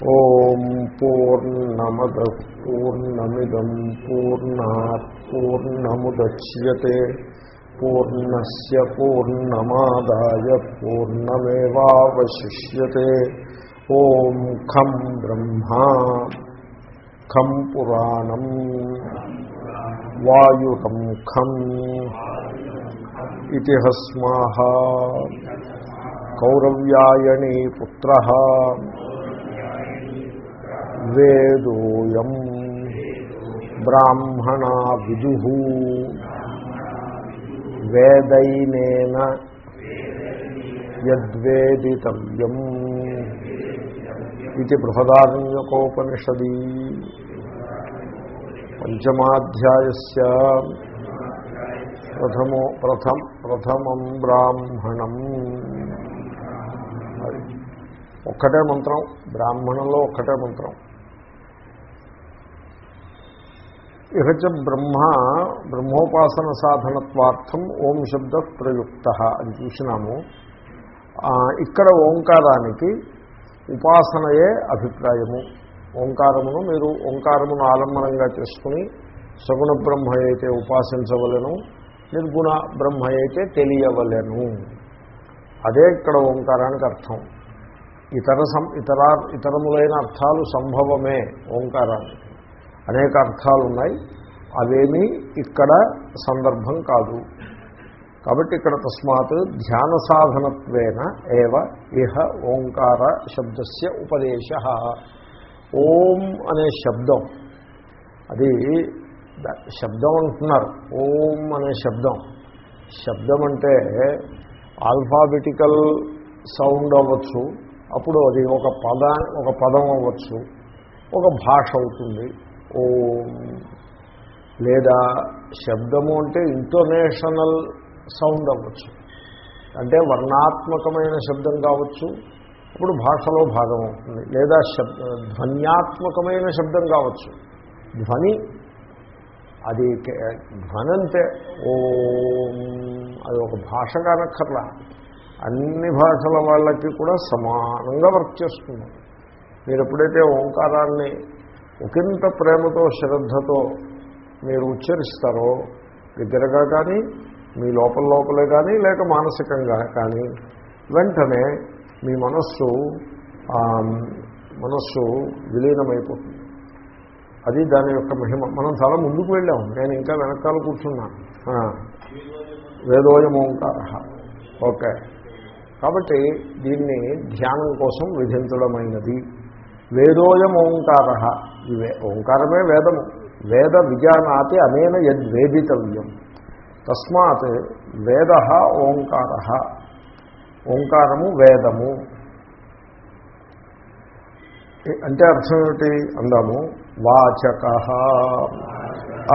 ఓం పూర్ణమద పూర్ణమిదం పూర్ణా పూర్ణముద్యతే పూర్ణస్ పూర్ణమాదాయ పూర్ణమేవాశిష్యే ఓం ఖం బ్రహ్మా ఖం పురాణం వాయుకం ఖం ఇది కౌరవ్యాయణీపుత్ర వేదోయం. బ్రాహ్మణా విదు వేదైనేన యద్వేదితవ్యం. ఇది బృహదారణ్యకోపనిషది. పంచమాధ్యాయస్య ప్రథమో ప్రథం ప్రథమం బ్రాహ్మణం. ఒక్కటే మంత్రం బ్రాహ్మణంలో ఒక్కటే మంత్రం. ఇహచ బ్రహ్మ బ్రహ్మోపాసన సాధనత్వార్థం ఓం శబ్ద ప్రయుక్త అని చూసినాము. ఇక్కడ ఓంకారానికి ఉపాసనయే అభిప్రాయము. ఓంకారమును మీరు ఓంకారమును ఆలంబనంగా చేసుకుని సగుణ బ్రహ్మ అయితే ఉపాసించవలను నిర్గుణ బ్రహ్మ అయితే తెలియవలను. అదే ఇక్కడ ఓంకారానికి అర్థం. ఇతర సం ఇతర ఇతరములైన అర్థాలు సంభవమే ఓంకారానికి. అనేక అర్థాలు ఉన్నాయి. అవేమీ ఇక్కడ సందర్భం కాదు. కాబట్టి ఇక్కడ తస్మాత్ ధ్యాన సాధనత్వేన ఏవ ఇహ ఓంకార శబ్దస్య ఉపదేశ. ఓం అనే శబ్దం. అది శబ్దం అంటున్నారు. ఓం అనే శబ్దం. శబ్దం అంటే ఆల్ఫాబెటికల్ సౌండ్ అవ్వచ్చు. అప్పుడు అది ఒక పద ఒక పదం అవ్వచ్చు. ఒక భాష అవుతుంది. ఓం. లేదా శబ్దము అంటే ఇంటోనేషనల్ సౌండ్ అవ్వచ్చు. అంటే వర్ణాత్మకమైన శబ్దం కావచ్చు. ఇప్పుడు భాషలో భాగం అవుతుంది. లేదా శబ్ద ధ్వన్యాత్మకమైన శబ్దం కావచ్చు. ధ్వని అది ధ్వని అంటే ఓం. అది ఒక భాష కానక్కర్లా అన్ని భాషల వాళ్ళకి కూడా సమానంగా వర్క్ చేస్తుంది. మీరు ఎప్పుడైతే ఓంకారాన్ని ఒకంత ప్రేమతో శ్రద్ధతో మీరు ఉచ్చరిస్తారో దగ్గరగా కానీ మీ లోపల లోపలే కానీ లేక మానసికంగా కానీ వెంటనే మీ మనస్సు మనస్సు విలీనమైపోతుంది. అది దాని యొక్క మహిమ. మనం చాలా ముందుకు వెళ్ళాం నేను ఇంకా వెనకాల కూర్చున్నాను వేదోయమోంకార ఓకే. కాబట్టి దీన్ని ధ్యానం కోసం విధించడమైనది. వేదోయం ఓంకార ఓంకారమే వేదము. వేద విజానాతి అనేన యద్వేదితవ్యం తస్మాత్ వేద ఓంకార. ఓంకారము వేదము. అంటే అర్థం ఏమిటి? అందాము. వాచక.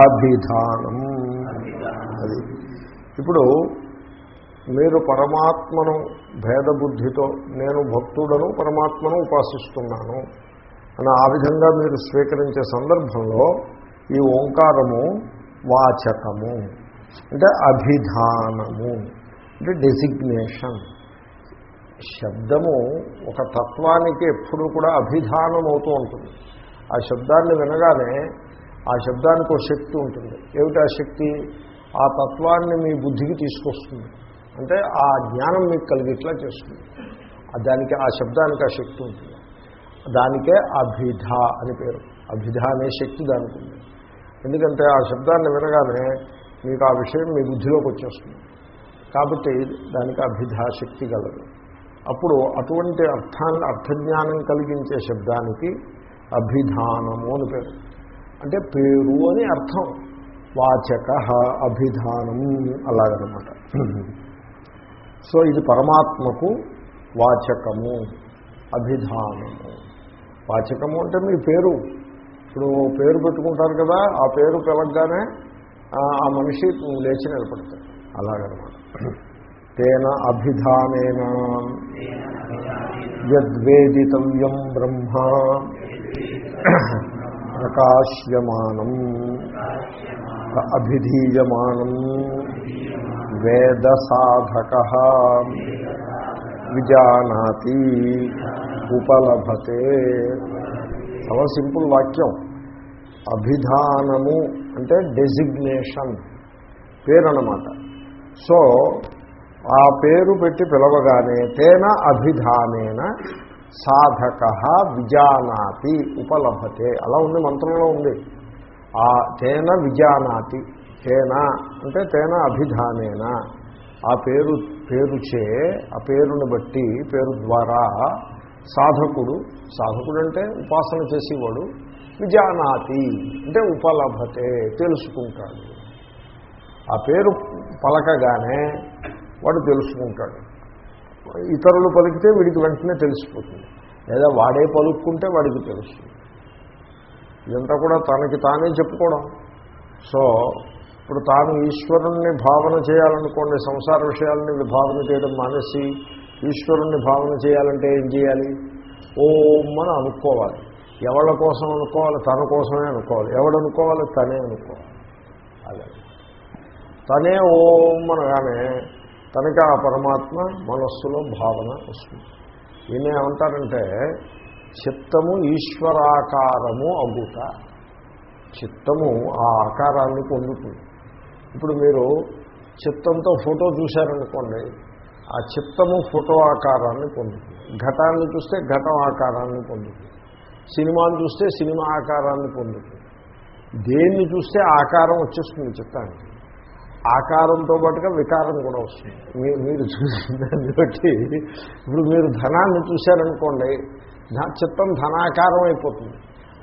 అభిధానం. అది. ఇప్పుడు మీరు పరమాత్మను భేదబుద్ధితో నేను భక్తుడను పరమాత్మను ఉపాసిస్తున్నాను. అని ఆ విధంగా మీరు స్వీకరించే సందర్భంలో ఈ ఓంకారము వాచకము అంటే అభిధానము అంటే డెసిగ్నేషన్ శబ్దము ఒక తత్వానికి ఎప్పుడు కూడా అభిధానం అవుతూ ఉంటుంది. ఆ శబ్దాన్ని వినగానే ఆ శబ్దానికి ఒక శక్తి ఉంటుంది. ఏమిటి ఆ శక్తి? ఆ తత్వాన్ని మీ బుద్ధికి తీసుకొస్తుంది. అంటే ఆ జ్ఞానం మీకు కలిగిట్లా చేస్తుంది. దానికి ఆ శబ్దానికి ఆ శక్తి ఉంటుంది. దానికే అభిధ అని పేరు. అభిధ అనే శక్తి దానికి ఉంది. ఎందుకంటే ఆ శబ్దాన్ని వినగానే మీకు ఆ విషయం మీ బుద్ధిలోకి వచ్చేస్తుంది. కాబట్టి దానికి అభిధా శక్తి కలదు అప్పుడు అటువంటి అర్థాన్ని అర్థజ్ఞానం కలిగించే శబ్దానికి అభిధానము అని పేరు. అంటే పేరు అని అర్థం. వాచక అభిధానం అలాగనమాట. సో ఇది పరమాత్మకు వాచకము అభిధానము. వాచకము అంటే మీ పేరు. ఇప్పుడు పేరు పెట్టుకుంటారు కదా ఆ పేరు పిలగ్గానే ఆ మనిషి లేచి నిలబడతాడు. అలాగనమాట. తేన అభిధానేన. యద్వేదితవ్యం బ్రహ్మ. ప్రకాశ్యమానం. అభిధీయమానం. వేద సాధక విజానాతి. ఉపలభతే చాలా సింపుల్ వాక్యం. అభిధానము అంటే డెసిగ్నేషన్. పేరు అన్నమాట సో ఆ పేరు పెట్టి పిలవగానే తేన అభిధానేన సాధక విజానాతి ఉపలభతే. అలా ఉంది మంత్రంలో ఉంది. ఆ తేన విజానాతి తేన అంటే తేన అభిధానేన. ఆ పేరు పేరుచే ఆ పేరును బట్టి పేరు ద్వారా సాధకుడు సాధకుడు అంటే ఉపాసన చేసేవాడు విజానాతి అంటే ఉపలభతే తెలుసుకుంటాడు. ఆ పేరు పలకగానే వాడు తెలుసుకుంటాడు. ఇతరులు పలికితే వీడికి వెంటనే తెలిసిపోతుంది. లేదా వాడే పలుక్కుంటే వాడికి తెలుస్తుంది ఇదంతా కూడా తనకి తానే చెప్పుకోవడం. సో ఇప్పుడు తాను ఈశ్వరుణ్ణి భావన చేయాలనుకోండి సంసార విషయాలని భావన చేయడం మానేసి ఈశ్వరుణ్ణి భావన చేయాలంటే ఏం చేయాలి? ఓం అని అనుకోవాలి. ఎవళ్ళ కోసం అనుకోవాలి? తన కోసమే అనుకోవాలి. ఎవడనుకోవాలి తనే అనుకోవాలి. అదే. తనే ఓం అనగానే తనకి ఆ పరమాత్మ మనస్సులో భావన వస్తుంది. ఈయన ఏమంటారంటే చిత్తము ఈశ్వరాకారము అగుట. చిత్తము ఆ ఆకారాన్ని పొందుతుంది. ఇప్పుడు మీరు చిత్తంతో ఫోటో చూశారనుకోండి ఆ చిత్తము ఫోటో ఆకారాన్ని పొందుతుంది. ఘటాన్ని చూస్తే ఘటం ఆకారాన్ని పొందుతుంది. సినిమాను చూస్తే సినిమా ఆకారాన్ని పొందుతుంది. దేన్ని చూస్తే ఆకారం వచ్చేస్తుంది చిత్తానికి. ఆకారంతో పాటుగా వికారం కూడా వస్తుంది. మీరు చూసిన దాన్ని బట్టి ఇప్పుడు మీరు ధనాన్ని చూశారనుకోండి చిత్తం ధనాకారం అయిపోతుంది.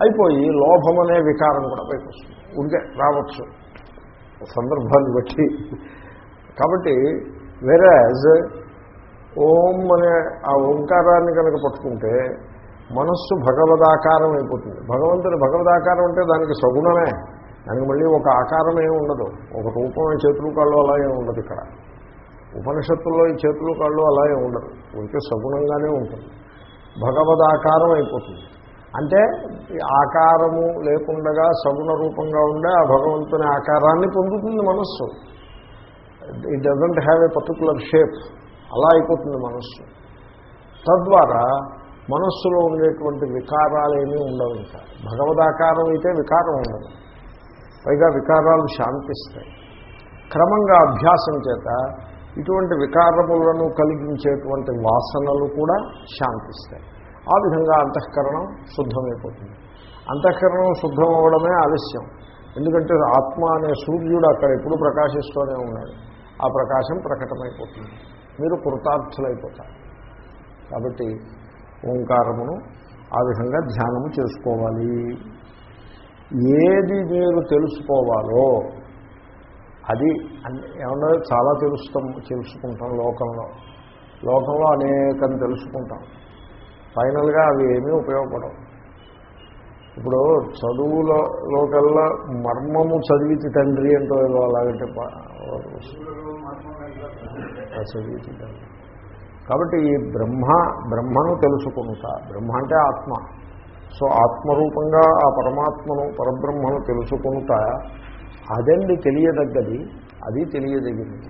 అయిపోయి లోభం అనే వికారం కూడా పైకి వస్తుంది. ఉంటే రావచ్చు. సందర్భాన్ని బట్టి. కాబట్టి వెరాజ్ ఓం అనే ఆ ఓంకారాన్ని కనుక పట్టుకుంటే మనస్సు భగవదాకారం అయిపోతుంది. భగవంతుని భగవదాకారం అంటే దానికి సగుణమే. దానికి మళ్ళీ ఒక ఆకారం ఏమి ఉండదు. ఒక రూపం చేతులు కాళ్ళు అలాగే ఉండదు ఇక్కడ. ఉపనిషత్తుల్లో ఈ చేతులు కాళ్ళు అలాగే ఉండదు. ఉంటే సగుణంగానే ఉంటుంది. భగవదాకారం అయిపోతుంది. అంటే ఈ ఆకారము లేకుండగా సగుణ రూపంగా ఉండే ఆ భగవంతుని ఆకారాన్ని పొందుతుంది మనస్సు. It doesn't have a particular shape అలా అయిపోతుంది మనస్సు. తద్వారా మనస్సులో ఉండేటువంటి వికారాలు ఏమీ ఉండవు ఇంకా. భగవదాకారం అయితే వికారం ఉండదు. పైగా వికారాలు శాంతిస్తాయి. క్రమంగా అభ్యాసం చేత ఇటువంటి వికారములను కలిగించేటువంటి వాసనలు కూడా శాంతిస్తాయి. ఆ విధంగా అంతఃకరణం శుద్ధమైపోతుంది. అంతఃకరణం శుద్ధం అవ్వడమే ఆలస్యం. ఎందుకంటే ఆత్మ అనే సూర్యుడు అక్కడ ఎప్పుడు ప్రకాశిస్తూనే ఉన్నాడు. ఆ ప్రకాశం ప్రకటమైపోతుంది. మీరు కృతార్థులైపోతారు. కాబట్టి ఓంకారమును ఆ విధంగా ధ్యానము చేసుకోవాలి. ఏది మీరు తెలుసుకోవాలో అది ఏమన్నా చాలా తెలుస్తాం తెలుసుకుంటాం లోకంలో. లోకంలో అనేకం తెలుసుకుంటాం. ఫైనల్గా అవి ఏమీ ఉపయోగపడవు. ఇప్పుడు చదువులలోకల్లా మర్మము చదివితి తండ్రి అంటూ ఏదో అలాగంటే పా- కాబట్టి ఈ బ్రహ్మ బ్రహ్మను తెలుసుకుంటా బ్రహ్మ అంటే ఆత్మ. సో ఆత్మరూపంగా ఆ పరమాత్మను పరబ్రహ్మను తెలుసుకుంటా అదండి తెలియదగ్గది అది తెలియదగినది.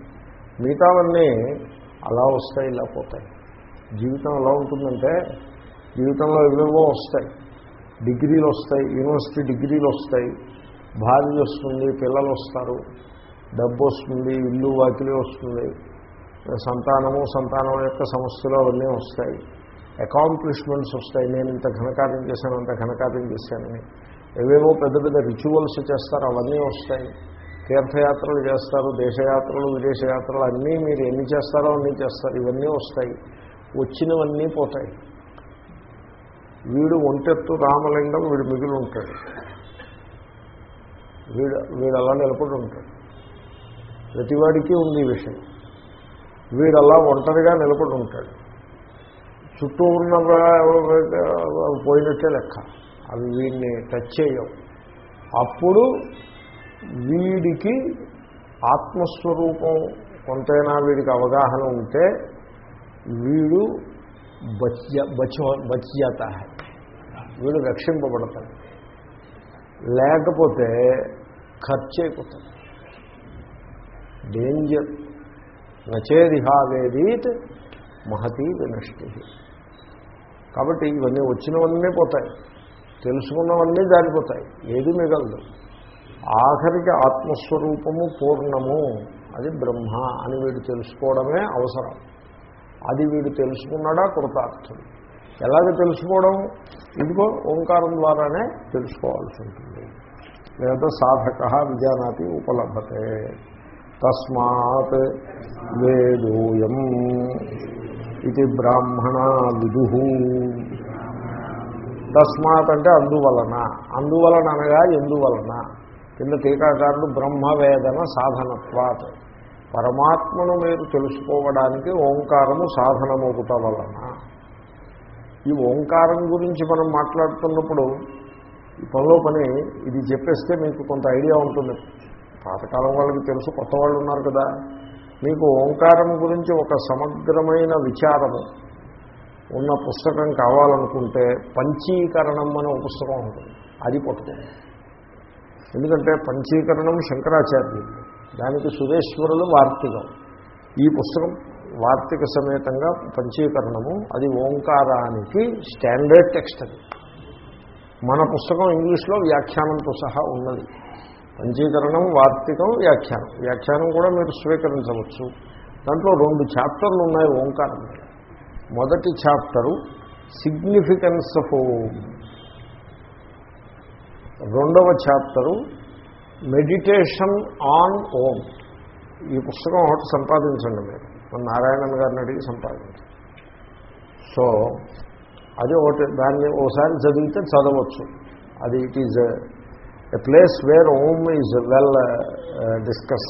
మిగతావన్నీ అలా వస్తాయి ఇలా పోతాయి. జీవితం ఎలా ఉంటుందంటే జీవితంలో ఎవేవో వస్తాయి. డిగ్రీలు వస్తాయి యూనివర్సిటీ డిగ్రీలు వస్తాయి. భార్య వస్తుంది పిల్లలు వస్తారు. డబ్బు వస్తుంది ఇల్లు వాకిలి వస్తుంది. సంతానము సంతానం యొక్క సమస్యలు అవన్నీ వస్తాయి. అకాంప్లిష్మెంట్స్ వస్తాయి. నేను ఇంత ఘనకార్యం చేశాను అంత ఘనకార్యం చేశానని ఏవేవో పెద్ద పెద్ద రిచువల్స్ చేస్తారు అవన్నీ వస్తాయి. తీర్థయాత్రలు చేస్తారు దేశయాత్రలు విదేశయాత్రలు అన్నీ మీరు ఎన్ని చేస్తారో అన్నీ చేస్తారు. ఇవన్నీ వస్తాయి. వచ్చినవన్నీ పోతాయి. వీడు ఒంటెత్తు రామలింగం వీడు మిగిలి ఉంటాడు. వీడు వీడు అలా నిలబడి ఉంటాడు. ప్రతివాడికి ఉంది ఈ విషయం. వీడు అలా ఒంటరిగా నిలబడి ఉంటాడు. చుట్టూ ఉన్న పోయినట్టే లెక్క. అవి వీడిని టచ్ చేయవు. అప్పుడు వీడికి ఆత్మస్వరూపం కొంతైనా వీడికి అవగాహన ఉంటే వీడు బచ్య బచ బచ్యత. వీడు రక్షింపబడతాడు. లేకపోతే ఖర్చు అయిపోతాడు డేంజర్. నచేదిహావేదీత్ మహతీ వినష్టి. కాబట్టి ఇవన్నీ వచ్చినవన్నీ పోతాయి. తెలుసుకున్నవన్నీ జారిపోతాయి. ఏది మిగలదు. ఆఖరికి ఆత్మస్వరూపము పూర్ణము. అది బ్రహ్మ అని వీడు తెలుసుకోవడమే అవసరం. అది వీడు తెలుసుకున్నాడా కృతార్థుడు. ఎలాగ తెలుసుకోవడం? ఇదిగో ఓంకారం ద్వారానే తెలుసుకోవాల్సి ఉంటుంది. లేదా సాధక విజానాతి ఉపలభతే. తస్మాత్ వేదోయం ఇది బ్రాహ్మణ విదు. తస్మాత్ అంటే అందువలన. అందువలన అనగా ఎందువలన. కింద టీకాకారుడు బ్రహ్మవేదన సాధనత్వాత్. పరమాత్మను మీరు తెలుసుకోవడానికి ఓంకారము సాధనమొకట వలన. ఈ ఓంకారం గురించి మనం మాట్లాడుతున్నప్పుడు ఈ పనిలో పని ఇది చెప్పేస్తే మీకు కొంత ఐడియా ఉంటుంది. పాతకాలం వాళ్ళకి తెలుసు కొత్త వాళ్ళు ఉన్నారు కదా. మీకు ఓంకారం గురించి ఒక సమగ్రమైన విచారము ఉన్న పుస్తకం కావాలనుకుంటే పంచీకరణం అనే ఒక పుస్తకం ఉంటుంది. అది పట్టుకోండి ఎందుకంటే పంచీకరణం శంకరాచార్యులు. దానికి సురేశ్వరులు వార్తికం. ఈ పుస్తకం వార్తిక సమేతంగా పంచీకరణము అది ఓంకారానికి స్టాండర్డ్ టెక్స్ట్ అది. మన పుస్తకం ఇంగ్లీష్లో వ్యాఖ్యానంతో సహా ఉన్నది. పంచీకరణం వార్తికం వ్యాఖ్యానం. వ్యాఖ్యానం కూడా మీరు స్వీకరించవచ్చు. దాంట్లో రెండు చాప్టర్లు ఉన్నాయి ఓంకారం. మొదటి చాప్టరు సిగ్నిఫికెన్స్ ఆఫ్ ఓం. రెండవ చాప్టరు మెడిటేషన్ ఆన్ ఓం. ఈ పుస్తకం ఒకటి సంపాదించండి మీరు. మన నారాయణన్ గారిని అడిగి సంపాదించండి. సో అది ఒకటి దాన్ని ఓసారి చదివితే చదవచ్చు. అది it is a place where Om is well discuss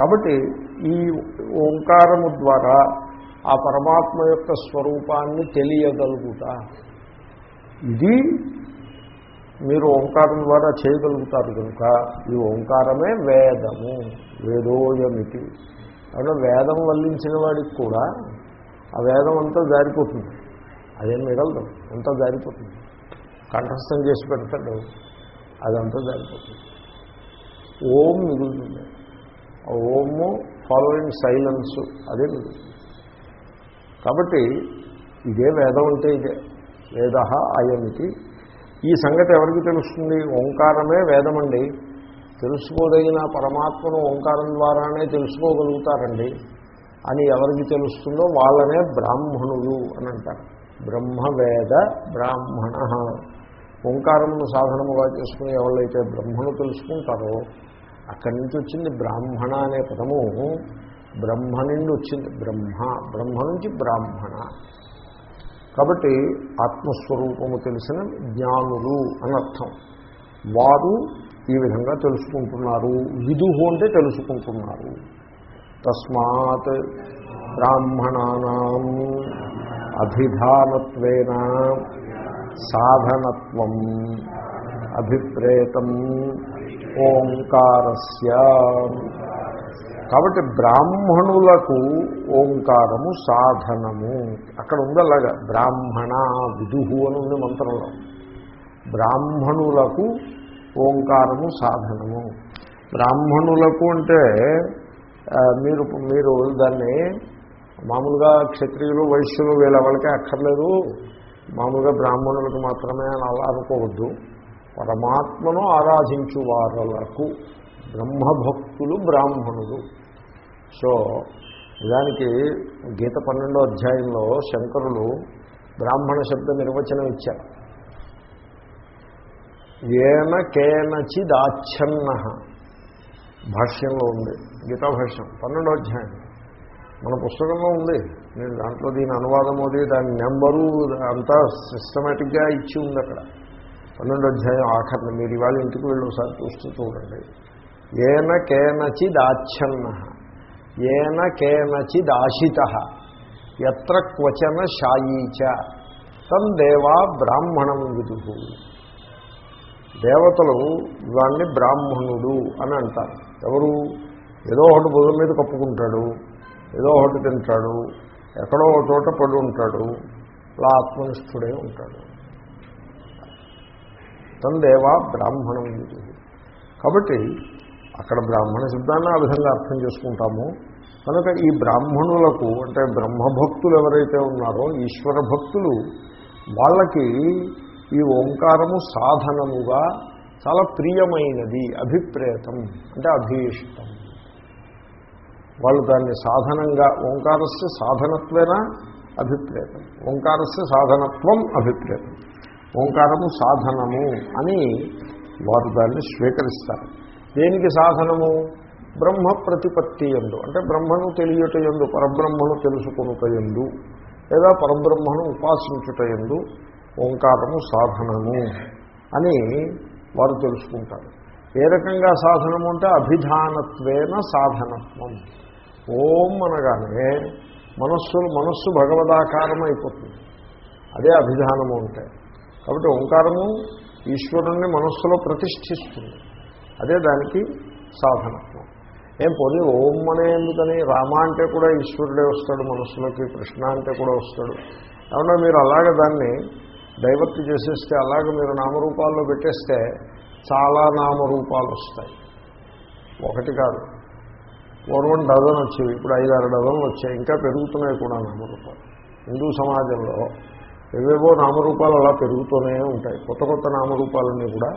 కాబట్టి ఈ ఓంకారము ద్వారా ఆ పరమాత్మ యొక్క స్వరూపాన్ని తెలియగలుగుట ఇది మీరు ఓంకారం ద్వారా చేయగలుగుతారు కనుక ఈ ఓంకారమే వేదము వేదోయమితి. కాబట్టి వేదం వల్లించిన వాడికి కూడా ఆ వేదం అంతా జారిపోతుంది. అదేం మిగలదు అంతా జారిపోతుంది. కంఠస్థం చేసి పెడతాడు. అదంతా జరిగిపోతుంది ఓం మిగులుతుంది. ఓము ఫాలోయింగ్ సైలెన్స్ అదే మిగులుతుంది. కాబట్టి ఇదే వేదం అంటే ఇదే. వేద అయమితి. ఈ సంగతి ఎవరికి తెలుస్తుంది? ఓంకారమే వేదమండి. తెలుసుకోదగిన పరమాత్మను ఓంకారం ద్వారానే తెలుసుకోగలుగుతారండి. అని ఎవరికి తెలుస్తుందో వాళ్ళనే బ్రాహ్మణులు అని అంటారు. బ్రహ్మవేద బ్రాహ్మణ. ఓంకారమును సాధనముగా చేసుకుని ఎవరైతే బ్రహ్మను తెలుసుకుంటారో అక్కడి నుంచి వచ్చింది బ్రాహ్మణ అనే పదము. బ్రహ్మ నుండి వచ్చింది బ్రహ్మ బ్రహ్మ నుంచి బ్రాహ్మణ. కాబట్టి ఆత్మస్వరూపము తెలిసిన జ్ఞానులు అనర్థం వారు ఈ విధంగా తెలుసుకుంటున్నారు. విదుహు అంటే తెలుసుకుంటున్నారు. తస్మాత్ బ్రాహ్మణానాం అభిధానత్వేన సాధనత్వం అభిప్రేతం ఓంకారస్య. కాబట్టి బ్రాహ్మణులకు ఓంకారము సాధనము. అక్కడ ఉంది అలాగా బ్రాహ్మణ విదుహు అని ఉంది మంత్రంలో. బ్రాహ్మణులకు ఓంకారము సాధనము. బ్రాహ్మణులకు అంటే మీరు మీరు దాన్ని మామూలుగా క్షత్రియులు వైశ్యులు వీళ్ళెవరికే అక్కర్లేదు. మామూలుగా బ్రాహ్మణులకు మాత్రమే అని అలా అనుకోవద్దు. పరమాత్మను ఆరాధించు వారులకు బ్రహ్మభక్తులు బ్రాహ్మణులు. సో నిజానికి గీత పన్నెండో అధ్యాయంలో శంకరులు బ్రాహ్మణ శబ్ద నిర్వచనం ఇచ్చారు. ఏన కేనచిదాచ్ఛన్న. భాష్యంలో ఉంది గీతాభాష్యం పన్నెండో అధ్యాయం. మన పుస్తకంలో ఉంది. నేను దాంట్లో దీని అనువాదం అది దాని నెంబరు అంతా సిస్టమేటిక్గా ఇచ్చి ఉంది అక్కడ. పన్నెండు అధ్యాయం ఆఖరణ మీరు ఇవాళ ఇంటికి వెళ్ళి ఒకసారి చూస్తూ చూడండి. ఏన కేనచిదాచ్ఛన్న ఏన కేనచిదాశిత ఎత్ర క్వచన శాయీచ. తం దేవా బ్రాహ్మణం విదుహు దేవతలు వాడిని బ్రాహ్మణుడు అని అంటారు. ఎవరు? ఏదో ఒకటి భుజం మీద కప్పుకుంటాడు. ఏదో ఒకటి తింటాడు ఎక్కడో ఒక చోట పడి ఉంటాడు అలా ఆత్మనిష్ఠుడే ఉంటాడు. తందేవా బ్రాహ్మణం కాబట్టి అక్కడ బ్రాహ్మణ శబ్దాన్ని ఆ విధంగా అర్థం చేసుకుంటాము. కనుక ఈ బ్రాహ్మణులకు అంటే బ్రహ్మభక్తులు ఎవరైతే ఉన్నారో ఈశ్వర భక్తులు వాళ్ళకి ఈ ఓంకారము సాధనముగా చాలా ప్రియమైనది అభిప్రేతం అంటే అభీష్టం వాళ్ళు దాన్ని సాధనంగా ఓంకారస్య సాధనత్వేన అభిప్రేతం. ఓంకారస్య సాధనత్వం అభిప్రేతం. ఓంకారము సాధనము అని వారు దాన్ని స్వీకరిస్తారు. దేనికి సాధనము? బ్రహ్మ ప్రతిపత్తి ఎందు. అంటే బ్రహ్మను తెలియట ఎందు పరబ్రహ్మను తెలుసుకునుట ఎందు లేదా పరబ్రహ్మను ఉపాసించుట ఎందు ఓంకారము సాధనము అని వారు తెలుసుకుంటారు. ఏ రకంగా సాధనము అంటే అభిధానత్వేన సాధనత్వం. ఓం అనగానే మనస్సు మనస్సు భగవదాకారం అయిపోతుంది అదే అభిధానము అంటే. కాబట్టి ఓంకారము ఈశ్వరుణ్ణి మనస్సులో ప్రతిష్ఠిస్తుంది. అదే దానికి సాధనత్వం. ఏం పోనీ ఓం అనే ఎందుకని? రామ అంటే కూడా ఈశ్వరుడే వస్తాడు మనస్సులోకి కృష్ణ అంటే కూడా వస్తాడు. ఏమన్నా మీరు అలాగ దాన్ని డైవర్ట్ చేసేస్తే అలాగ మీరు నామరూపాల్లో పెట్టేస్తే చాలా నామరూపాలు వస్తాయి. ఒకటి కాదు. పూర్వం డజన్ వచ్చేవి ఇప్పుడు ఐదారు డజన్లు వచ్చాయి. ఇంకా పెరుగుతున్నాయి కూడా నామరూపాలు. హిందూ సమాజంలో ఏవేవో నామరూపాలు అలా పెరుగుతూనే ఉంటాయి. కొత్త కొత్త నామరూపాలన్నీ కూడా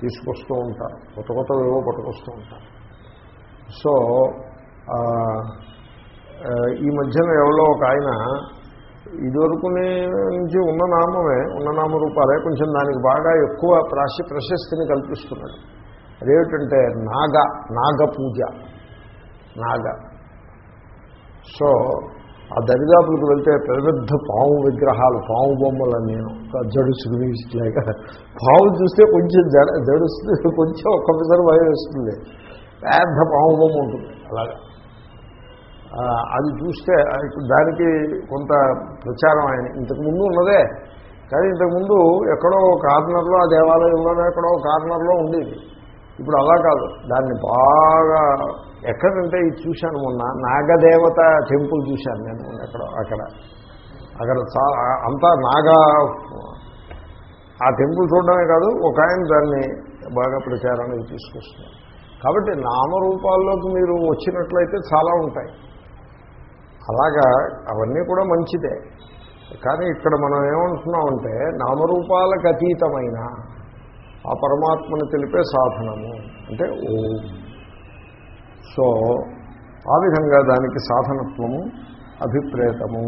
తీసుకొస్తూ ఉంటారు. కొత్త కొత్త పట్టుకొస్తూ ఉంటారు. సో ఈ మధ్యన ఎవరో ఒక ఆయన ఇదివరకునే నుంచి ఉన్న నామమే ఉన్న నామరూపాలే కొంచెం దానికి బాగా ఎక్కువ ప్రాశ ప్రశస్తిని కల్పిస్తున్నాడు అదేమిటంటే నాగ నాగ పూజ నాగ. సో ఆ దరిదాపులకు వెళ్తే పెద్ద పెద్ద పాము విగ్రహాలు పాము బొమ్మలు నేను జడుసుకుని లేక పాము చూస్తే కొంచెం జడ జడుస్తుంది కొంచెం ఒక్కసారి భయం వేస్తుంది. పెద్ద పాము బొమ్మ ఉంటుంది. అలాగా. అది చూస్తే దానికి కొంత ప్రచారం ఆయన. ఇంతకుముందు ఉన్నదే. కానీ ఇంతకుముందు ఎక్కడో కార్నర్లో ఆ దేవాలయంలోనే ఎక్కడో కార్నర్లో ఉండేది. ఇప్పుడు అలా కాదు. దాన్ని బాగా ఎక్కడంటే ఇది చూశాను మొన్న. నాగదేవత టెంపుల్ చూశాను నేను ఎక్కడో అక్కడ. అక్కడ చాలా అంతా నాగా ఆ టెంపుల్ చూడడమే కాదు ఒక ఆయన దాన్ని బాగా ప్రచారానికి తీసుకొస్తున్నారు. కాబట్టి నామరూపాల్లోకి మీరు వచ్చినట్లయితే చాలా ఉంటాయి. అలాగా అవన్నీ కూడా మంచిదే. కానీ ఇక్కడ మనం ఏమంటున్నామంటే నామరూపాలకు అతీతమైన ఆ పరమాత్మను తెలిపే సాధనము. అంటే ఓం. సో ఆ విధంగా దానికి సాధనత్వము అభిప్రేతము.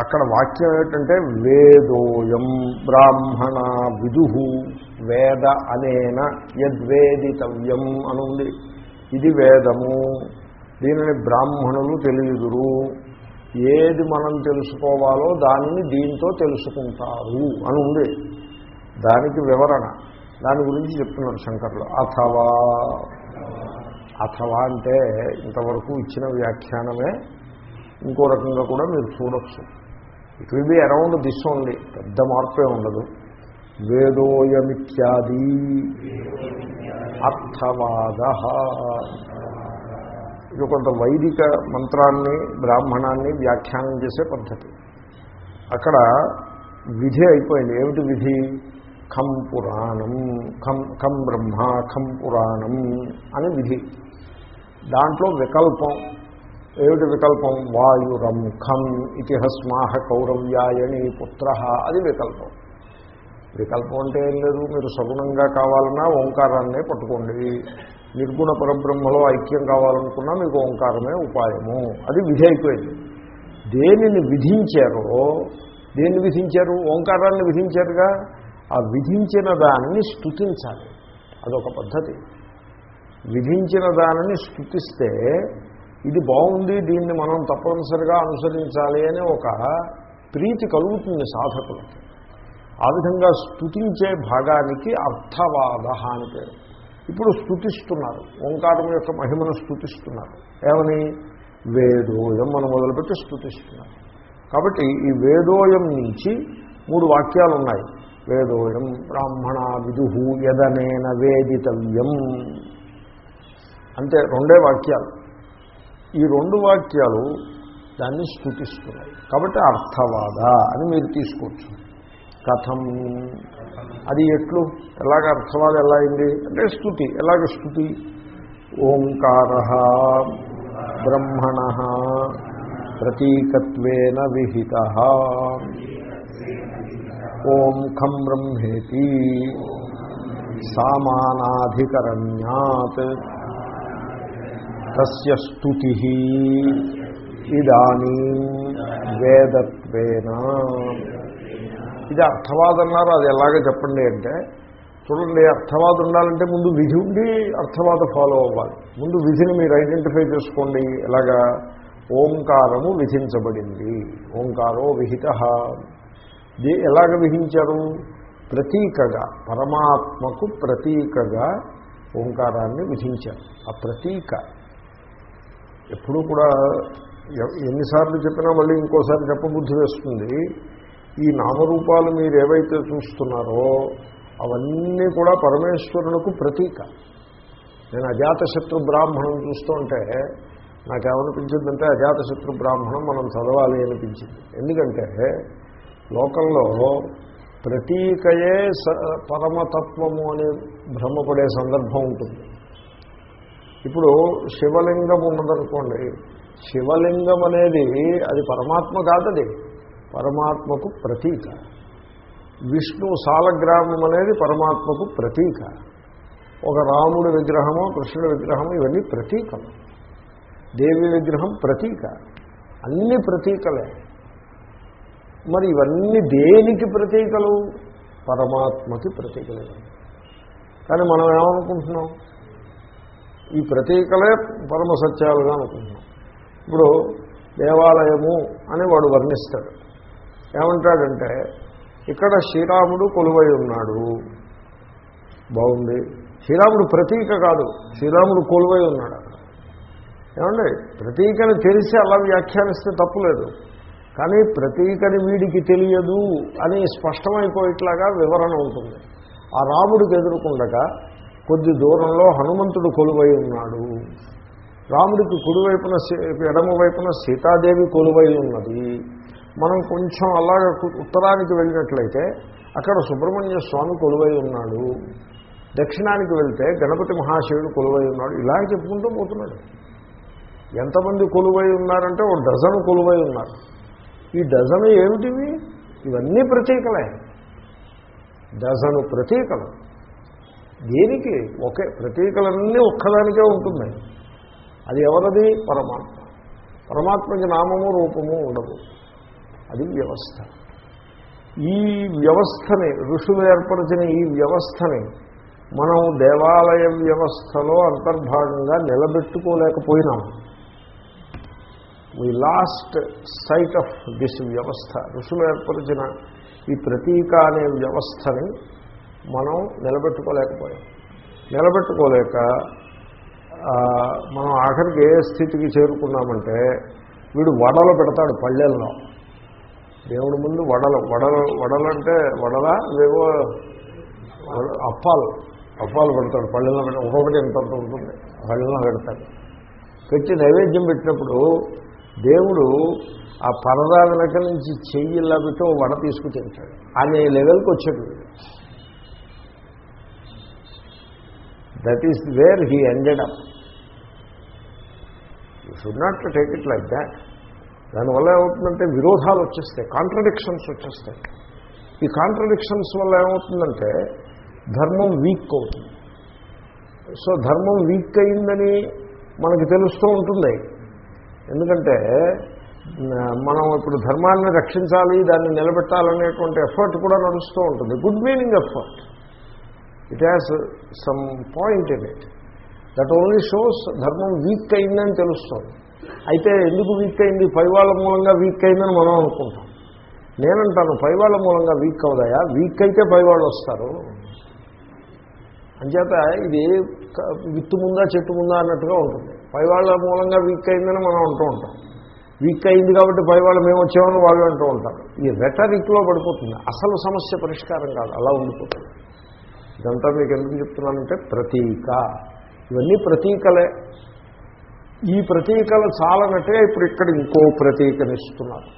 అక్కడ వాక్యం ఏంటంటే వేదోయం బ్రాహ్మణ విదు వేద అనేన యద్వేదితవ్యం అనుంది. ఇది వేదము. దీనిని బ్రాహ్మణులు తెలియదురు. ఏది మనం తెలుసుకోవాలో దానిని దీంతో తెలుసుకుంటారు అని ఉంది. దానికి వివరణ. దాని గురించి చెప్తున్నారు శంకర్లు. అథవా. అథవా అంటే ఇంతవరకు ఇచ్చిన వ్యాఖ్యానమే. ఇంకో రకంగా కూడా మీరు చూడొచ్చు. It will be around this only పెద్ద మార్పే ఉండదు. వేదోయమిత్యాది. అర్థవాద. ఇది కొంత వైదిక మంత్రాన్ని బ్రాహ్మణాన్ని వ్యాఖ్యానం చేసే పద్ధతి. అక్కడ విధి అయిపోయింది. ఏమిటి విధి? ఖం పురాణం ఖం ఖం బ్రహ్మ ఖం పురాణం అని విధి. దాంట్లో వికల్పం. ఏమిటి వికల్పం? వాయురం ఖం ఇతిహస్మాహ కౌరవ్యాయని పుత్ర అది వికల్పం. వికల్పం అంటే ఏం లేదు. మీరు సగుణంగా కావాలన్నా ఓంకారాన్నే పట్టుకోండి. నిర్గుణ పరబ్రహ్మలో ఐక్యం కావాలనుకున్నా మీకు ఓంకారమే ఉపాయము. అది విధి అయిపోయింది దేనిని విధించారో దేన్ని విధించారు? ఓంకారాన్ని విధించారుగా? ఆ విధించిన దానిని స్థుతించాలి అదొక పద్ధతి. విధించిన దానిని స్థుతిస్తే ఇది బాగుంది దీన్ని మనం తప్పనిసరిగా అనుసరించాలి అనే ఒక ప్రీతి కలుగుతుంది సాధకులకి. ఆ విధంగా స్థుతించే భాగానికి అర్థవాద అని పేరు. ఇప్పుడు స్థుతిస్తున్నారు ఓంకారం యొక్క మహిమను స్థుతిస్తున్నారు ఏమని? వేదోయం మనం మొదలుపెట్టి స్థుతిస్తున్నారు కాబట్టి ఈ వేదోయం నుంచి మూడు వాక్యాలు ఉన్నాయి. వేదోయం బ్రాహ్మణ విదుహు యదనేన వేదితవ్యం. అంటే రెండే వాక్యాలు. ఈ రెండు వాక్యాలు దాన్ని స్థుతిస్తున్నాయి కాబట్టి అర్థవాద అని మీరు తీసుకోవచ్చు. కథం. అది ఎట్లు? ఎలాగ అర్థవాదం ఎలా అయింది? అంటే స్థుతి ఎలాగ స్థుతి ఓంకార బ్రహ్మణ ప్రతీకత్వేన విహిత. ఓం ఖం బ్రహ్మేతి సామానాధికరణ్యాత్. తస్య స్థుతి ఇదానీ వేదత్వేన. ఇది అర్థవాదం అన్నారు అది ఎలాగ చెప్పండి అంటే చూడండి అర్థవాదం ఉండాలంటే ముందు విధి ఉండి అర్థవాద ఫాలో అవ్వాలి. ముందు విధిని మీరు ఐడెంటిఫై చేసుకోండి. ఎలాగా? ఓంకారము విధించబడింది. ఓంకారో విహిత. ఎలాగ విధించారు? ప్రతీకగా పరమాత్మకు ప్రతీకగా ఓంకారాన్ని విధించారు. ఆ ప్రతీక. ఎప్పుడూ కూడా ఎన్నిసార్లు చెప్పినా మళ్ళీ ఇంకోసారి చెప్పబుద్ధి వేస్తుంది. ఈ నామరూపాలు మీరు ఏవైతే చూస్తున్నారో అవన్నీ కూడా పరమేశ్వరులకు ప్రతీక. నేను అజాతశత్రు బ్రాహ్మణం చూస్తుంటే నాకేమనిపించిందంటే అజాతశత్రు బ్రాహ్మణం మనం చదవాలి అనిపించింది. ఎందుకంటే లోకంలో ప్రతీకయే స పరమతత్వము అని భ్రమపడే సందర్భం ఉంటుంది. ఇప్పుడు శివలింగం ఉన్నదనుకోండి శివలింగం అనేది అది పరమాత్మ కాదది. పరమాత్మకు ప్రతీక. విష్ణు సాలగ్రామం అనేది పరమాత్మకు ప్రతీక. ఒక రాముడి విగ్రహము కృష్ణుడి విగ్రహము ఇవన్నీ ప్రతీకలు. దేవి విగ్రహం ప్రతీక. అన్ని ప్రతీకలే. మరి ఇవన్నీ దేనికి ప్రతీకలు? పరమాత్మకి ప్రతీకలు. కానీ మనం ఏమనుకుంటున్నాం? ఈ ప్రతీకలే పరమ సత్యాలుగా అనుకుంటున్నాం. ఇప్పుడు దేవాలయము అని వాడు వర్ణిస్తాడు. ఏమంటాడంటే ఇక్కడ శ్రీరాముడు కొలువై ఉన్నాడు. బాగుంది. శ్రీరాముడు ప్రతీక కాదు. శ్రీరాముడు కొలువై ఉన్నాడు. ఏమండి ప్రతీకని తెలిసి అలా వ్యాఖ్యానిస్తే తప్పులేదు కానీ ప్రతీకని వీడికి తెలియదు అని స్పష్టమైపోయేట్లాగా వివరణ ఉంటుంది. ఆ రాముడికి ఎదుర్కొండగా కొద్ది దూరంలో హనుమంతుడు కొలువై ఉన్నాడు. రాముడికి కుడివైపున ఎడమవైపున సీతాదేవి కొలువై ఉన్నది. మనం కొంచెం అలాగ ఉత్తరానికి వెళ్ళినట్లయితే అక్కడ సుబ్రహ్మణ్య స్వామి కొలువై ఉన్నాడు. దక్షిణానికి వెళ్తే గణపతి మహాశివుడు కొలువై ఉన్నాడు. ఇలాగ చెప్పుకుంటూ పోతున్నాడు. ఎంతమంది కొలువై ఉన్నారంటే ఒక డజన్ కొలువై ఉన్నారు. ఈ డజను ఏమిటివి? ఇవన్నీ ప్రతీకలే. డజను ప్రతీకలు. దేనికి ఒకే ప్రతీకలన్నీ ఒక్కదానికే ఉంటున్నాయి. అది ఎవరది? పరమాత్మ. పరమాత్మకి నామము రూపము ఉండదు. అది వ్యవస్థ. ఈ వ్యవస్థని ఋషులు ఏర్పరిచిన ఈ వ్యవస్థని మనం దేవాలయ వ్యవస్థలో అంతర్భాగంగా నిలబెట్టుకోలేకపోయినాం. We lost sight of this వ్యవస్థ. ఋషులు ఏర్పరిచిన ఈ ప్రతీక అనే వ్యవస్థని మనం నిలబెట్టుకోలేకపోయాం. నిలబెట్టుకోలేక మనం ఆఖరికి ఏ స్థితికి చేరుకున్నామంటే వీడు వడలు పెడతాడు పళ్ళెల్లో. దేవుడి ముందు వడలు వడలు వడలంటే వడల లేవో అప్పాలు అప్పాలు పెడతాడు పళ్ళెల్లో పెడతాడు ఒక్కొక్కటి ఎంత ఉంటుంది పళ్ళెల్లో పెడతాడు పెట్టి నైవేద్యం పెట్టినప్పుడు దేవుడు ఆ పరదా వెనక నుంచి చెయ్యి ఇలా పెట్టి ఓ వడ తీసుకు తింటాడు. అనే లెవెల్కి వచ్చాడు. That is where he ended up you should not take it like that దానివల్ల ఏమవుతుందంటే విరోధాలు వచ్చేస్తాయి కాంట్రడిక్షన్స్ వచ్చేస్తాయి. ఈ కాంట్రడిక్షన్స్ వల్ల ఏమవుతుందంటే ధర్మం వీక్ అవుతుంది. సో ధర్మం వీక్ అయిందని మనకి తెలుస్తూ ఉంటుంది. ఎందుకంటే మనం ఇప్పుడు ధర్మాన్ని రక్షించాలి దాన్ని నిలబెట్టాలనేటువంటి ఎఫర్ట్ కూడా నడుస్తూ ఉంటుంది. Good meaning effort it has some point in it that only shows ధర్మం వీక్ అయిందని తెలుస్తుంది. అయితే ఎందుకు వీక్ అయింది? పైవాళ్ళ మూలంగా వీక్ అయిందని మనం అనుకుంటాం. నేనంటాను పైవాళ్ళ మూలంగా వీక్ అవుదాయా? వీక్ అయితే పైవాళ్ళు వస్తారు. అంచేత ఇది విత్తు ముందా చెట్టు ముందా అన్నట్టుగా ఉంటుంది. పైవాళ్ళ మూలంగా వీక్ అయిందని మనం అంటూ ఉంటాం. వీక్ అయింది కాబట్టి పైవాళ్ళు మేము వచ్చామని వాళ్ళు అంటూ ఉంటారు. ఈ రెటరిక్లో పడిపోతుంది. అసలు సమస్య పరిష్కారం కాదు. అలా ఉండిపోతుంది. ఇదంతా మీకు ఎందుకు చెప్తున్నానంటే ప్రతీక. ఇవన్నీ ప్రతీకలే. ఈ ప్రతీకలు చాలనట్టుగా ఇప్పుడు ఇక్కడ ఇంకో ప్రతీకనిస్తున్నారు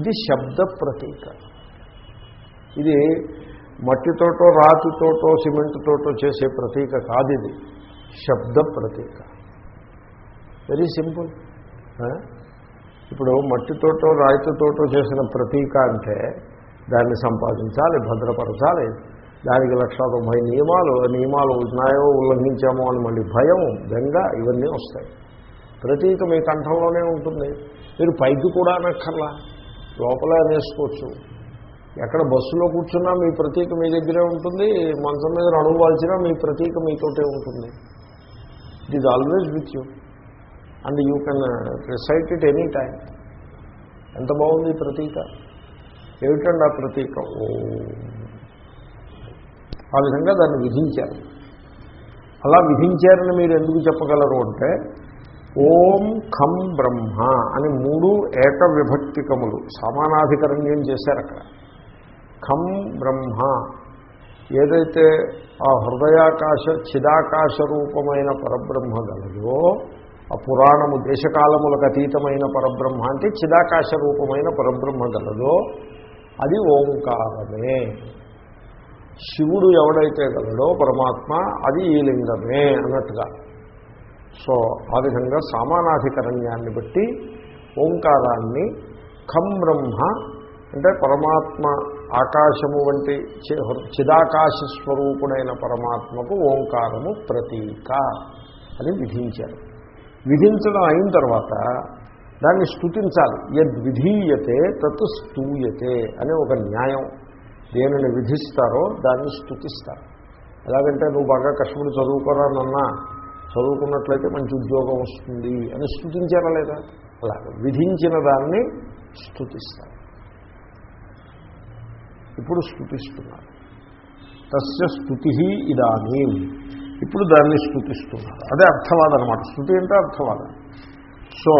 ఇది శబ్ద ప్రతీక. ఇది మట్టితోటో రాతితోటో సిమెంట్తోటో చేసే ప్రతీక కాదు ఇది. శబ్ద ప్రతీక. Very simple. ఇప్పుడు మట్టితోటో రాయితోటో చేసిన ప్రతీక అంటే దాన్ని సంపాదించాలి భద్రపరచాలి. దానికి లక్ష తొంభై నియమాలు ఆ నియమాలు ఉన్నాయో ఉల్లంఘించామో అని మళ్ళీ భయం బెంగ ఇవన్నీ వస్తాయి. ప్రతీక మీ కంఠంలోనే ఉంటుంది. మీరు పైకి కూడా అనక్కర్లా. లోపల అనేసుకోవచ్చు. ఎక్కడ బస్సులో కూర్చున్నా మీ ప్రతీక మీ దగ్గరే ఉంటుంది. మంచం మీద అడుగు మీ ప్రతీక మీతోటే ఉంటుంది. It is always with you and you can recite it any time ఎంత బాగుంది ప్రతీక? ఏమిటండి ఆ ప్రతీక? ఓ ఆ విధంగా దాన్ని విధించారు. అలా విధించారని మీరు ఎందుకు చెప్పగలరు అంటే ఓం ఖం బ్రహ్మ అని మూడు ఏక విభక్తికములు సమానాధికరణ్యం చేశారు అక్కడ. ఖం బ్రహ్మ ఏదైతే ఆ హృదయాకాశ చిదాకాశ రూపమైన పరబ్రహ్మ గలదో ఆ పురాణము దేశకాలములకు అతీతమైన పరబ్రహ్మ అంటే చిదాకాశ రూపమైన పరబ్రహ్మ గలదో అది ఓంకారమే. శివుడు ఎవడైతే గలడో పరమాత్మ అది ఈ లింగమే అన్నట్టుగా. సో ఆ విధంగా సామానాధికరణ్యాన్ని బట్టి ఓంకారాన్ని ఖం బ్రహ్మ అంటే పరమాత్మ ఆకాశము వంటి చిదాకాశ స్వరూపుడైన పరమాత్మకు ఓంకారము ప్రతీక అని విధించారు. విధించడం అయిన తర్వాత దాన్ని స్థుతించాలి యద్విధీయతే తత్ స్తూయతే అనే ఒక న్యాయం. దేనిని విధిస్తారో దాన్ని స్థుతిస్తారు ఎలాగంటే నువ్వు బాగా కష్టపడి చదువుకోరానన్నా చదువుకున్నట్లయితే మంచి ఉద్యోగం వస్తుంది అని స్థుతించారా లేదా? అలాగే విధించిన దాన్ని స్థుతిస్తారు ఇప్పుడు స్థుతిస్తున్నారు తస్య స్థుతి ఇదానీ. ఇప్పుడు దాన్ని స్థుతిస్తున్నారు అదే అర్థవాదం అనమాట స్థుతి అంటే అర్థవాదం. సో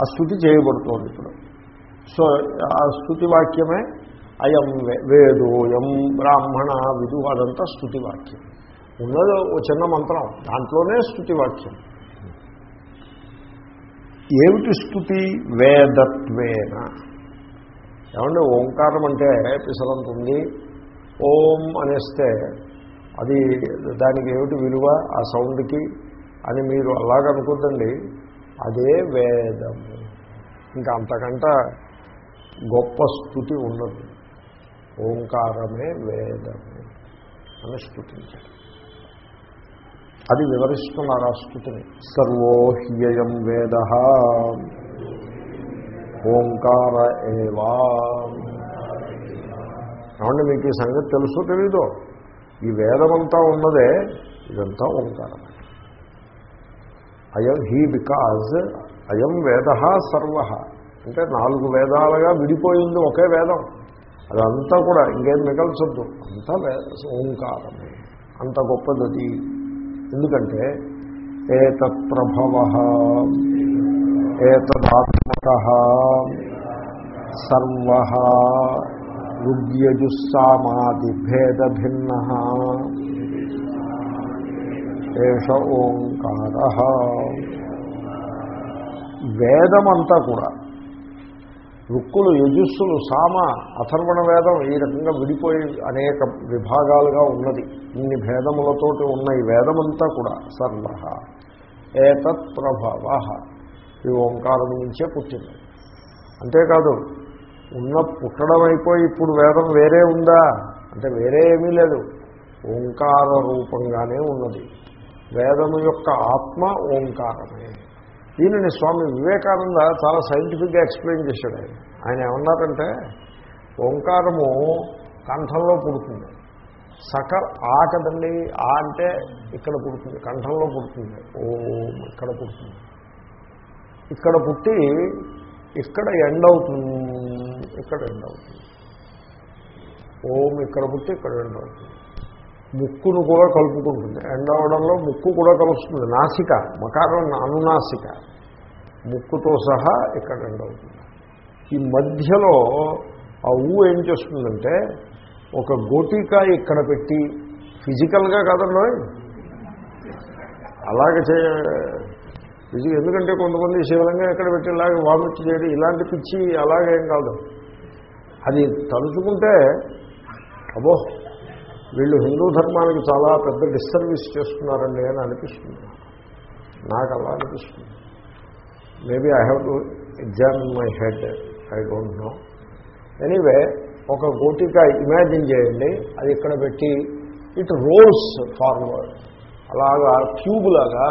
ఆ స్థుతి చేయబడుతోంది ఇప్పుడు. సో ఆ స్థుతి వాక్యమే అయం వేదోయం బ్రాహ్మణ విధు అదంతా స్థుతివాక్యం ఉన్నది ఓ చిన్న మంత్రం దాంట్లోనే స్థుతివాక్యం ఏమిటి స్థుతి వేదత్వేన. ఏమంటే ఓంకారం అంటే పిసరంతుంది ఓం అనేస్తే అది దానికి ఏమిటి విలువ? ఆ సౌండ్కి అని మీరు అలాగనుకుందండి అదే వేదము. ఇంకా అంతకంట గొప్ప స్థుతి ఉండదు. ఓంకారమే వేదము అని స్థుతించాడు. అది వివరిస్తున్నారు ఆ స్థుతిని. సర్వోహ్యయం వేద. ఓంకార ఏవా. ఏమంటే మీకు ఈ సంగతి తెలుసో తెలీదో? ఈ వేదమంతా ఉన్నదే ఇదంతా ఓంకారం. అయం హీ బికాజ్ అయం వేద సర్వ. అంటే నాలుగు వేదాలుగా విడిపోయింది ఒకే వేదం. అదంతా కూడా ఇంకేం మిగల్చొద్దు. అంతా ఓంకారమే. అంత గొప్పది ఎందుకంటే ఏతత్ప్రభవ ఏతదాత్మక సర్వ రుగ్యజుస్సామాదిభేదభిన్న ఏష ఓంకార. వేదమంతా కూడా రుక్కులు యజుస్సులు సామ అథర్వణ వేదం ఈ రకంగా విడిపోయి అనేక విభాగాలుగా ఉన్నది. ఇన్ని భేదములతోటి ఉన్న ఈ వేదమంతా కూడా సర్వ ఏతత్ ప్రభవ. ఈ ఓంకారం నుంచే పుట్టింది. అంతేకాదు ఉన్న పుట్టడం అయిపోయి ఇప్పుడు వేదం వేరే ఉందా? అంటే వేరే ఏమీ లేదు. ఓంకార రూపంగానే ఉన్నది. వేదము యొక్క ఆత్మ ఓంకారమే. దీనిని స్వామి వివేకానంద చాలా సైంటిఫిక్గా ఎక్స్ప్లెయిన్ చేశాడు ఆయన. ఆయన ఏమన్నారంటే ఓంకారము కంఠంలో పుడుతుంది. సక ఆ కదండి ఆ అంటే ఇక్కడ పుడుతుంది కంఠంలో పుడుతుంది. ఓం ఇక్కడ పుడుతుంది. ఇక్కడ పుట్టి ఇక్కడ ఎండ్ అవుతుంది ఇక్కడ ఎండ్ అవుతుంది. ఓం ఇక్కడ పుట్టి ఇక్కడ ఎండ్ అవుతుంది. ముక్కును కూడా కలుపుకుంటుంది. ఎండ్ అవడంలో ముక్కు కూడా కలుస్తుంది. నాసిక మకారం అనునాసిక. ముక్కుతో సహా ఇక్కడ ఎండ్ అవుతుంది. ఈ మధ్యలో ఆ ఊ ఏం చేస్తుందంటే ఒక గోటికాయ ఇక్కడ పెట్టి ఫిజికల్గా కాదండి అలాగే చే ఎందుకంటే కొంతమంది శివలింగం ఎక్కడ పెట్టి ఇలాగే వామిట్ చేయడం ఇలాంటి పిచ్చి అలాగేం కాదు. అది తలుచుకుంటే అబో వీళ్ళు హిందూ ధర్మానికి చాలా పెద్ద డిస్సర్వీస్ చేస్తున్నారండి అని అనిపిస్తుంది. నాకు అలా అనిపిస్తుంది. Maybe I have to examine my head I don't know anyway ఒక గోటిక ఇమాజిన్ చేయండి. అది ఇక్కడ పెట్టి ఇట్ రోల్స్ ఫార్వర్డ్ అలాగా ట్యూబ్ లాగా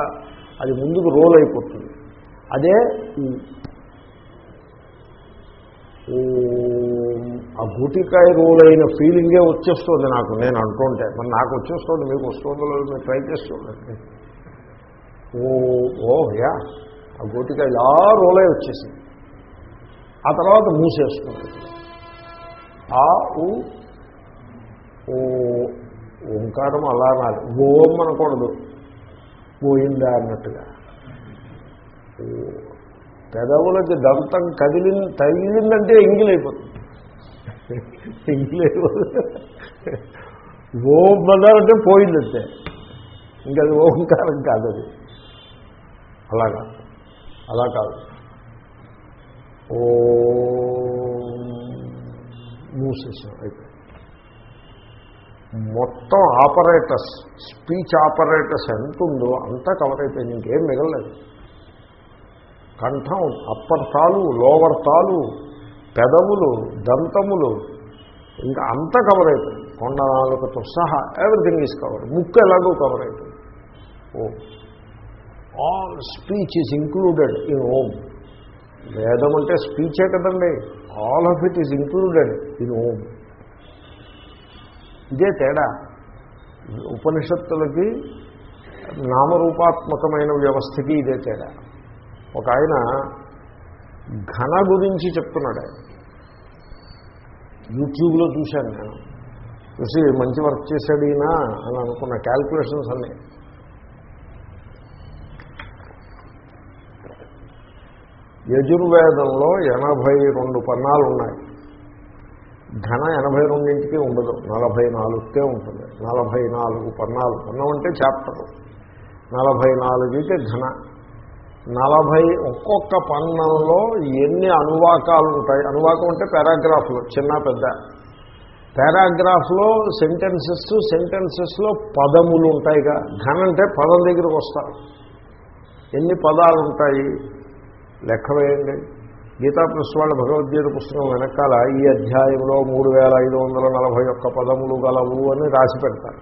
అది ముందుకు రోల్ అయిపోతుంది. అదే ఈ ఆ గుటికాయ రోల్ అయిన ఫీలింగే వచ్చేస్తుంది నాకు. నేను అంటుంటే మరి నాకు వచ్చేస్తుంది మీకు వస్తుందో మీరు ట్రై చేసి ఓ ఓ యా. ఆ గూటికాయ ఇలా రోల్ అయి వచ్చేసింది. ఆ తర్వాత మూసేస్తుంది ఆ ఊ ఓ ఓంకారం అలా నాది. ఓం అనకూడదు పోయిందా అన్నట్టుగా. పెదవులకి దంతం కదిలి తగిలిందంటే ఎంగిలైపోతుంది. ఎంగిలైపోతుంది ఓం అన్నారంటే పోయిందంటే ఇంకా అది ఓంకారం కాదు అది. అలాగా. అలా కాదు. ఓ మూసేసాం అయిపోయింది. మొత్తం ఆపరేటర్స్ స్పీచ్ ఆపరేటర్స్ ఎంత ఉందో అంతా కవర్ అయిపోయింది. ఇంకేం మిగలలేదు. కంఠం అప్పర్ తాలు లోవర్ తాలు పెదవులు దంతములు ఇంకా అంతా కవర్ అవుతుంది కొండ నాలుకతో సహా ఎవ్రీథింగ్ ఈజ్ కవర్ ముక్కు ఎలాగో కవర్ అవుతుంది ఓ all speech is included in Om వేదం అంటే స్పీచే కదండి? All of it is included in Om ఇదే తేడా. ఉపనిషత్తులకి నామరూపాత్మకమైన వ్యవస్థకి ఇదే తేడా. ఒక ఆయన ఘన గురించి చెప్తున్నాడు ఆయన. యూట్యూబ్లో చూశాను నేను. చూసి మంచి వర్క్ చేశాడు ఈయన అని అనుకున్న క్యాల్కులేషన్స్ అన్నీ. యజుర్వేదంలో ఎనభై రెండు పన్నాలు ఉన్నాయి. ఘన ఎనభై రెండింటికి ఉండదు. నలభై నాలుగుకే ఉంటుంది. నలభై నాలుగు పన్నాలు. పన్నం అంటే చాప్టర్. నలభై నాలుగుకి ఘన. నలభై ఒక్కొక్క పన్నంలో ఎన్ని అనువాకాలు ఉంటాయి అనువాకం అంటే పారాగ్రాఫ్లు చిన్న పెద్ద. పారాగ్రాఫ్లో సెంటెన్సెస్ సెంటెన్సెస్లో పదములు ఉంటాయిగా ఘన అంటే పదం దగ్గరికి వస్తారు ఎన్ని పదాలు ఉంటాయి లెక్క వేయండి. గీతా ప్లస్ వాళ్ళ భగవద్గీత పుస్తకం వెనకాల ఈ అధ్యాయంలో మూడు వేల ఐదు వందల నలభై ఒక్క పదములు గలవు అని రాసి పెడతారు.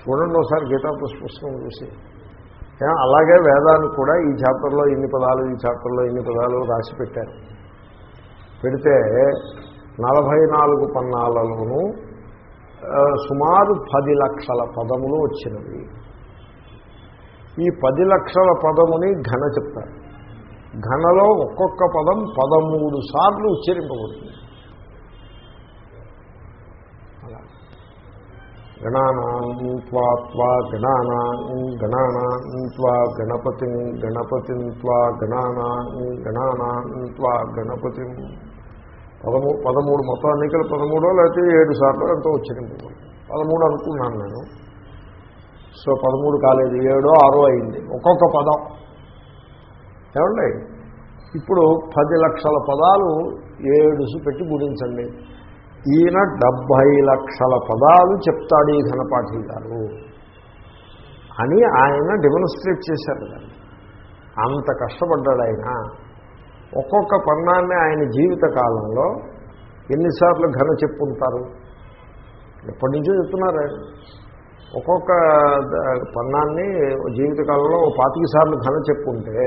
చూడండి ఒకసారి గీతా ప్లస్ పుస్తకం చూసి. అలాగే వేదానికి కూడా ఈ చాప్టర్లో ఇన్ని పదాలు ఈ చాప్టర్లో ఇన్ని పదాలు రాసి పెట్టారు. పెడితే నలభై నాలుగు పన్నాలలోనూ సుమారు పది లక్షల పదములు వచ్చినవి. ఈ పది లక్షల పదముని ఘన చెప్తారు. ఘనలో ఒక్కొక్క పదం పదమూడు సార్లు ఉచ్చరింపబడుతుంది. గణానాన్వా గణానా గణానాన్వా గణపతి గణపతిం త్వా గణానా గణానాన్వా గణపతి పదమూ పదమూడు మొత్తం ఎన్నికలు పదమూడో లేకపోతే ఏడు సార్లు ఎంతో వచ్చింది. పదమూడు అనుకున్నాను నేను. సో పదమూడు కాలేదు ఏడో ఆరో అయింది. ఒక్కొక్క పదం. ఏమండి? ఇప్పుడు పది లక్షల పదాలు ఏడుసు పెట్టి గుణించండి. ఈయన డెబ్భై లక్షల పదాలు చెప్తాడు ఈ ఘనపాఠి గారు అని ఆయన డెమోన్స్ట్రేట్ చేశారు దాన్ని అంత కష్టపడ్డాడు ఆయన. ఒక్కొక్క పన్నాన్ని ఆయన జీవిత కాలంలో ఎన్నిసార్లు ఘన చెప్పుంటారు? ఎప్పటి నుంచో చెప్తున్నారు ఆయన. ఒక్కొక్క పన్నాన్ని జీవితకాలంలో ఓ పాతిక సార్లు ఘన చెప్పుంటే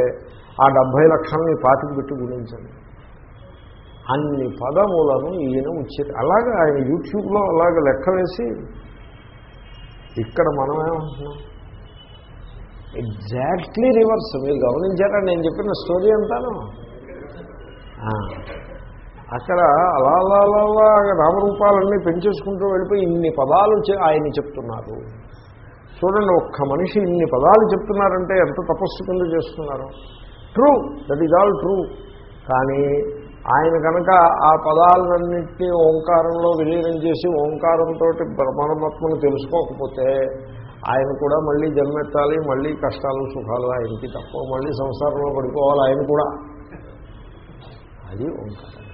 ఆ డెబ్భై లక్షల్ని పాతికి పెట్టి గుణించండి. అన్ని పదములను ఈయన ఉచ్చి అలాగే ఆయన యూట్యూబ్లో అలాగ లెక్క వేసి ఇక్కడ మనమేమంటున్నాం ఎగ్జాక్ట్లీ రివర్స్ మీరు గమనించారా? నేను చెప్పిన స్టోరీ అంతాను. అక్కడ అలా అలా అలా అలా నామరూపాలన్నీ పెంచేసుకుంటూ వెళ్ళిపోయి ఇన్ని పదాలు ఆయన చెప్తున్నారు. చూడండి ఒక్క మనిషి ఇన్ని పదాలు చెప్తున్నారంటే ఎంత తపస్సు కింద చేస్తున్నారు? True that is all true కానీ ఆయన కనుక ఆ పదాలన్నింటినీ ఓంకారంలో విలీనం చేసి ఓంకారంతో పరమాత్మను తెలుసుకోకపోతే ఆయన కూడా మళ్ళీ జన్మెత్తాలి మళ్ళీ కష్టాలు సుఖాలు ఆయనకి తప్ప మళ్ళీ సంసారంలో పడిపోవాలి ఆయన కూడా. అది ఓంకారం.